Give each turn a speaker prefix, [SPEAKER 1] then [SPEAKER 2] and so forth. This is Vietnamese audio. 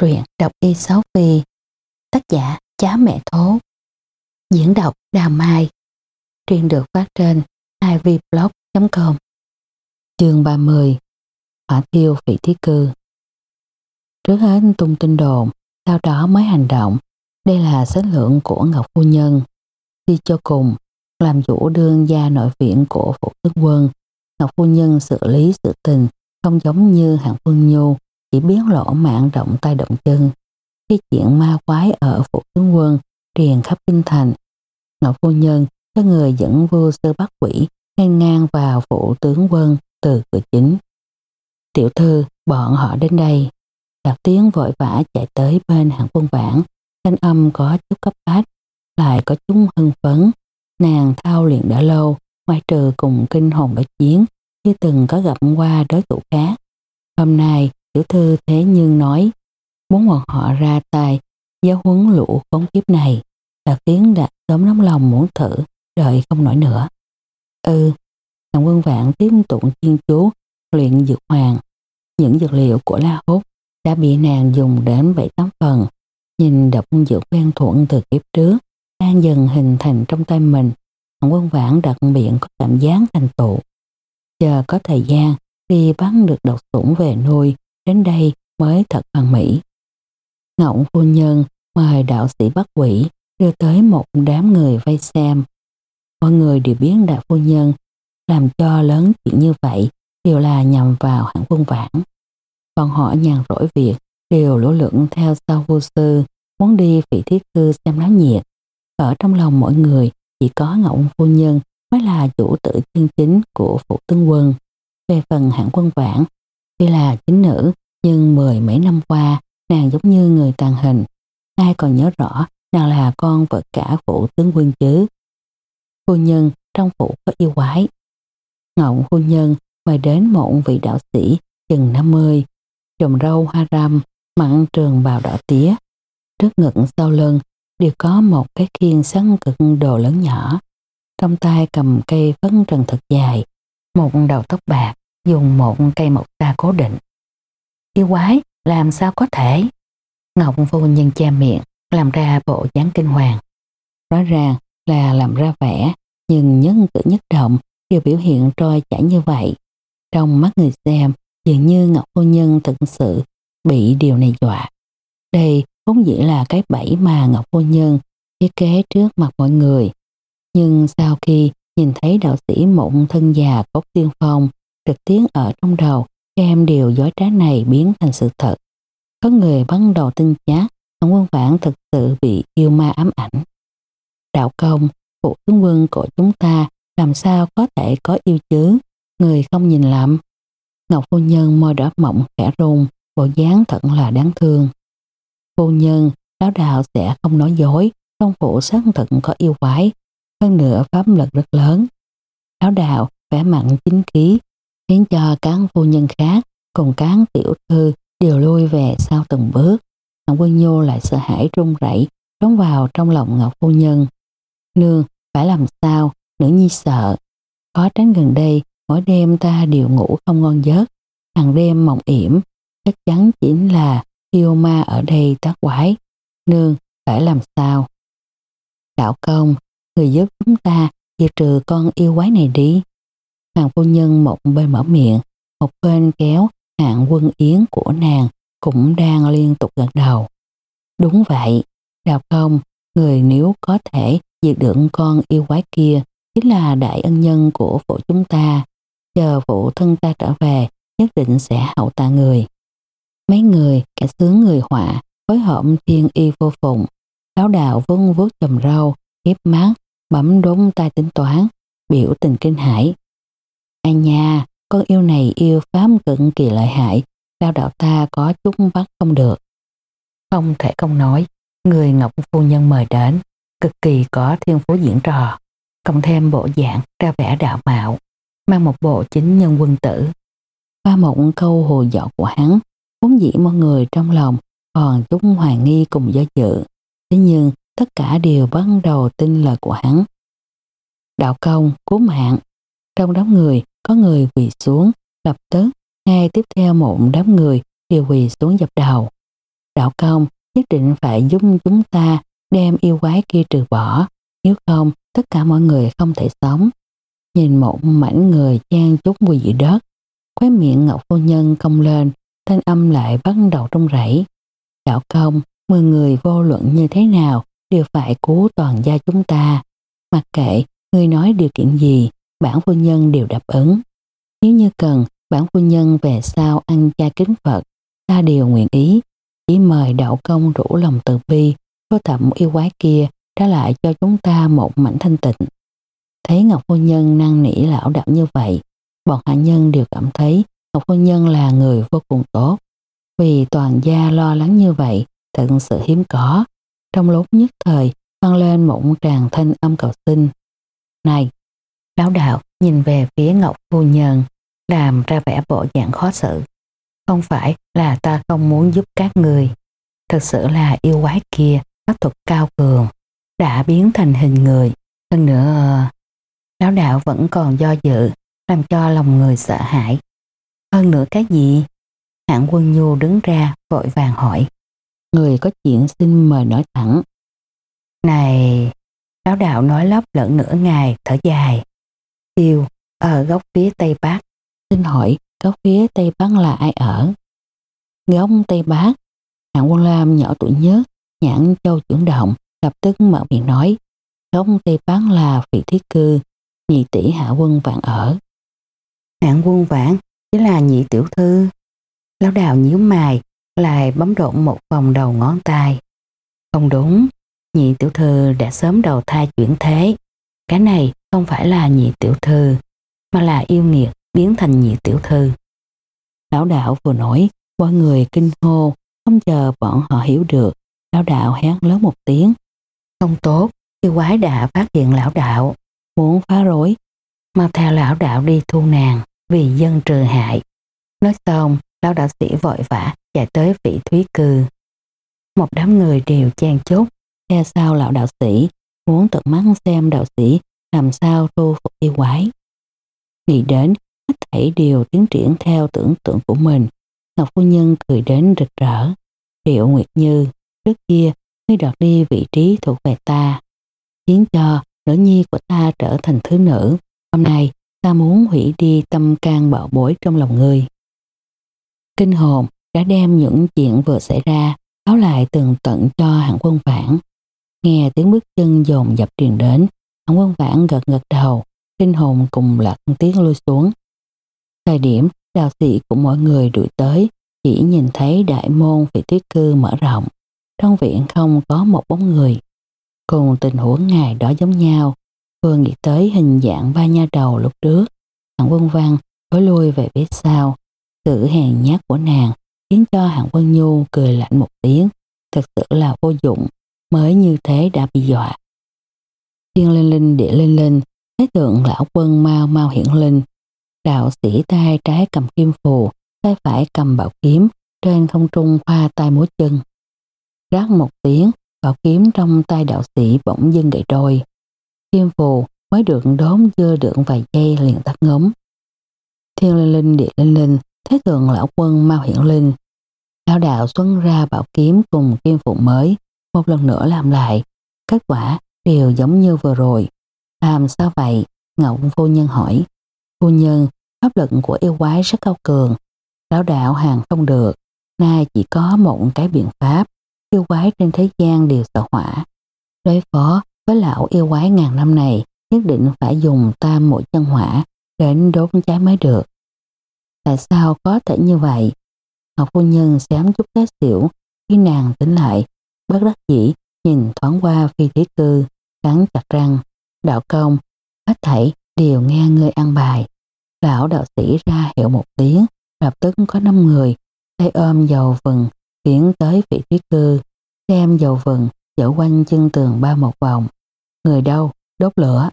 [SPEAKER 1] Truyện đọc y sáu phi, Tác giả Chá Mẹ Thố. Diễn đọc đào Mai. Truyện được phát trên ivblog.com Chương 30 Hỏa thiêu vị thí cư. Trước hết, tung tin đồn, sau đó mới hành động. Đây là sách lượng của Ngọc Phu Nhân. Đi cho cùng, làm chủ đương gia nội viện của Phụ Tướng Quân, Ngọc Phu Nhân xử lý sự tình không giống như hạng Phương Nhu chỉ biến lỗ mạng động tay động chân. Cái chuyện ma quái ở phủ tướng quân truyền khắp kinh thành. Ngọc phu nhân cho người dẫn vua sơ bắt quỷ ngang ngang vào phủ tướng quân từ cửa chính. Tiểu thư, bọn họ đến đây. Đạt tiếng vội vã chạy tới bên hạng quân vãn, thanh âm có chút cấp bách, lại có chút hưng phấn. Nàng thao luyện đã lâu, ngoài trừ cùng kinh hồn đối chiến, chưa từng có gặp qua đối thủ khác. Hôm nay, Tiểu thư thế nhưng nói muốn bọn họ ra tay giáo huấn lũ khốn kiếp này. là tiếng đã sớm nóng lòng muốn thử, đợi không nổi nữa. Ừ, thằng quân vạn tiếp tục chuyên chú luyện dược hoàng. Những dược liệu của La Hốt đã bị nàng dùng đến bảy tám phần. Nhìn độc dược quen thuận từ kiếp trước, đang dần hình thành trong tay mình. Thằng quân vạn đặc biệt có cảm giác thành tụ. Chờ có thời gian, khi bắn được độc sủng về nuôi, đến đây mới thật hoàn mỹ. Ngộng phu nhân mời đạo sĩ bắt quỷ đưa tới một đám người vây xem. Mọi người đều biết đạo phu nhân làm cho lớn chuyện như vậy đều là nhằm vào hãng quân vãn. Còn họ nhàn rỗi việc đều lỗ lượng theo sau vô sư muốn đi vị thiết cư xem náo nhiệt. Ở trong lòng mọi người chỉ có ngộng phu nhân mới là chủ tử chân chính của phụ tướng quân. Về phần hãng quân vãn, tuy là chính nữ nhưng mười mấy năm qua, nàng giống như người tàn hình. Ai còn nhớ rõ nàng là con vợ cả phụ tướng quân chứ. Phu nhân trong phủ có yêu quái. Ngộng phu nhân mời đến một vị đạo sĩ chừng 50, trồng râu hoa râm, mặn trường bào đỏ tía. Trước ngực sau lưng đều có một cái khiên sắn cực đồ lớn nhỏ. Trong tay cầm cây phấn trần thật dài, một đầu tóc bạc, dùng một cây mộc ta cố định. Yêu quái, làm sao có thể? Ngọc phu nhân che miệng, làm ra bộ dáng kinh hoàng. Rõ ràng là làm ra vẻ, nhưng nhân cử nhất động đều biểu hiện trôi chảy như vậy. Trong mắt người xem, dường như Ngọc Phu Nhân thực sự bị điều này dọa. Đây vốn dĩ là cái bẫy mà Ngọc Phu Nhân thiết kế trước mặt mọi người. Nhưng sau khi nhìn thấy đạo sĩ mộng thân già cốc tiên phong trực tiến ở trong đầu em điều dối trá này biến thành sự thật. Có người bắt đầu tin chắc ông quân vãn thực sự bị yêu ma ám ảnh. Đạo công, phụ tướng quân của chúng ta làm sao có thể có yêu chứ, người không nhìn lầm. Ngọc phu nhân môi đỏ mộng khẽ rung, bộ dáng thật là đáng thương. Phu nhân, lão đạo sẽ không nói dối, trong phụ xác thật có yêu quái, hơn nữa pháp lực rất lớn. Lão đạo vẻ mặn chính khí, khiến cho cán phu nhân khác cùng cán tiểu thư đều lui về sau từng bước. Ngọc Quân Nhu lại sợ hãi run rẩy trốn vào trong lòng Ngọc Phu Nhân. Nương, phải làm sao? Nữ nhi sợ. Có tránh gần đây, mỗi đêm ta đều ngủ không ngon giấc. Hàng đêm mộng yểm, chắc chắn chỉ là yêu ma ở đây tác quái. Nương, phải làm sao? Đạo công, người giúp chúng ta diệt trừ con yêu quái này đi. Hàng phu nhân một bên mở miệng, một bên kéo hạng quân yến của nàng cũng đang liên tục gật đầu. Đúng vậy, đào công, người nếu có thể diệt được con yêu quái kia chính là đại ân nhân của phụ chúng ta. Chờ phụ thân ta trở về, nhất định sẽ hậu tạ người. Mấy người, kẻ sướng người họa, phối hợp thiên y vô phụng, áo đạo vung vuốt chầm râu hiếp mắt, bấm đốn tay tính toán, biểu tình kinh hãi. Ai nha, con yêu này yêu pháp cực kỳ lợi hại, sao đạo ta có chút bắt không được. Không thể không nói, người Ngọc Phu Nhân mời đến, cực kỳ có thiên phú diễn trò, cộng thêm bộ dạng ra vẻ đạo mạo, mang một bộ chính nhân quân tử. Qua một câu hồ dọ của hắn, vốn dĩ mọi người trong lòng còn chút hoài nghi cùng do dự. Thế nhưng tất cả đều bắt đầu tin lời của hắn. Đạo công, cứu mạng. Trong đám người có người quỳ xuống, lập tức ngay tiếp theo một đám người đều quỳ xuống dập đầu. đạo công nhất định phải giúp chúng ta đem yêu quái kia trừ bỏ, nếu không tất cả mọi người không thể sống. Nhìn một mảnh người trang chút mùi dị đất, khóe miệng Ngọc Phu Nhân cong lên, thanh âm lại bắt đầu trong rẫy. Đạo công, mười người vô luận như thế nào đều phải cứu toàn gia chúng ta. Mặc kệ, người nói điều kiện gì, bản phu nhân đều đáp ứng. Nếu như cần, bản phu nhân về sau ăn cha kính Phật, ta đều nguyện ý. Chỉ mời đạo công rủ lòng từ bi, có thẩm yêu quái kia trả lại cho chúng ta một mảnh thanh tịnh. Thấy Ngọc Phu Nhân năng nỉ lão đạo như vậy, bọn hạ nhân đều cảm thấy Ngọc Phu Nhân là người vô cùng tốt. Vì toàn gia lo lắng như vậy, thật sự hiếm có. Trong lúc nhất thời, vang lên một tràng thanh âm cầu xin. Này, lão đạo nhìn về phía Ngọc Phu Nhân, làm ra vẻ bộ dạng khó xử. Không phải là ta không muốn giúp các người. Thật sự là yêu quái kia, pháp thuật cao cường, đã biến thành hình người. Hơn nữa, lão đạo vẫn còn do dự, làm cho lòng người sợ hãi. Hơn nữa cái gì? Hạng quân nhu đứng ra vội vàng hỏi. Người có chuyện xin mời nói thẳng. Này, lão đạo nói lấp lẫn nửa ngày, thở dài. Tiêu, ở góc phía tây bắc. Xin hỏi, góc phía tây bắc là ai ở? Góc tây bắc, hạng quân lam nhỏ tuổi nhất, nhãn châu chuyển động, lập tức mở miệng nói. Góc tây bắc là vị thiết cư, nhị tỷ hạ quân vạn ở. Hạng quân vãn chỉ là nhị tiểu thư. Lão đào nhíu mày, lại bấm độn một vòng đầu ngón tay. Không đúng, nhị tiểu thư đã sớm đầu thai chuyển thế. Cái này không phải là nhị tiểu thư, mà là yêu nghiệt biến thành nhị tiểu thư. Lão đạo vừa nói, mọi người kinh hô, không chờ bọn họ hiểu được. Lão đạo hét lớn một tiếng. Không tốt, yêu quái đã phát hiện lão đạo, muốn phá rối, mà theo lão đạo đi thu nàng vì dân trừ hại. Nói xong, lão đạo sĩ vội vã chạy tới vị thúy cư. Một đám người đều chen chúc, theo sau lão đạo sĩ, muốn tận mắt xem đạo sĩ làm sao thu phục yêu quái. Nghĩ đến, hết thảy đều tiến triển theo tưởng tượng của mình. Ngọc Phu Nhân cười đến rực rỡ. Triệu Nguyệt Như, trước kia, ngươi đoạt đi vị trí thuộc về ta, khiến cho nữ nhi của ta trở thành thứ nữ. Hôm nay, ta muốn hủy đi tâm can bạo bối trong lòng ngươi. Kinh hồn đã đem những chuyện vừa xảy ra báo lại tường tận cho hạng quân vãn. Nghe tiếng bước chân dồn dập truyền đến, hạng quân vãn gật gật đầu, kinh hồn cùng lật tiếng lui xuống. Thời điểm đạo sĩ của mọi người đuổi tới, chỉ nhìn thấy đại môn vị tuyết cư mở rộng. Trong viện không có một bóng người. Cùng tình huống ngày đó giống nhau, vừa nghĩ tới hình dạng ba nha đầu lúc trước, hạng quân văn tối lui về phía sau. Sự hèn nhát của nàng khiến cho hạng quân nhu cười lạnh một tiếng, thật sự là vô dụng, mới như thế đã bị dọa. Thiên linh linh địa linh linh, thế tượng lão quân mau mau hiển linh. Đạo sĩ tay trái cầm kim phù, tay phải cầm bảo kiếm, trên không trung khoa tay múa chân. Rác một tiếng, bảo kiếm trong tay đạo sĩ bỗng dưng gậy đôi. Kim phù mới được đốn dưa được vài giây liền tắt ngấm. Thiên linh linh địa linh linh, thế tượng lão quân mau hiển linh. Lão đạo xuân ra bảo kiếm cùng kim phù mới, một lần nữa làm lại. Kết quả đều giống như vừa rồi. Làm sao vậy? Ngọc vô nhân hỏi. Phu nhân, pháp lực của yêu quái rất cao cường. Lão đạo hàng không được. Nay chỉ có một cái biện pháp. Yêu quái trên thế gian đều sợ hỏa. Đối phó với lão yêu quái ngàn năm này nhất định phải dùng tam mũi chân hỏa đến đốt cháy mới được. Tại sao có thể như vậy? Ngọc phu nhân xém chút té xỉu khi nàng tỉnh lại, bất đắc dĩ nhìn thoáng qua phi thế cư, cắn chặt răng, đạo công, hết thảy đều nghe ngươi ăn bài. Lão đạo sĩ ra hiệu một tiếng, lập tức có năm người, tay ôm dầu vừng, tiến tới vị thế cư, đem dầu vừng dở quanh chân tường ba một vòng. Người đâu? Đốt lửa.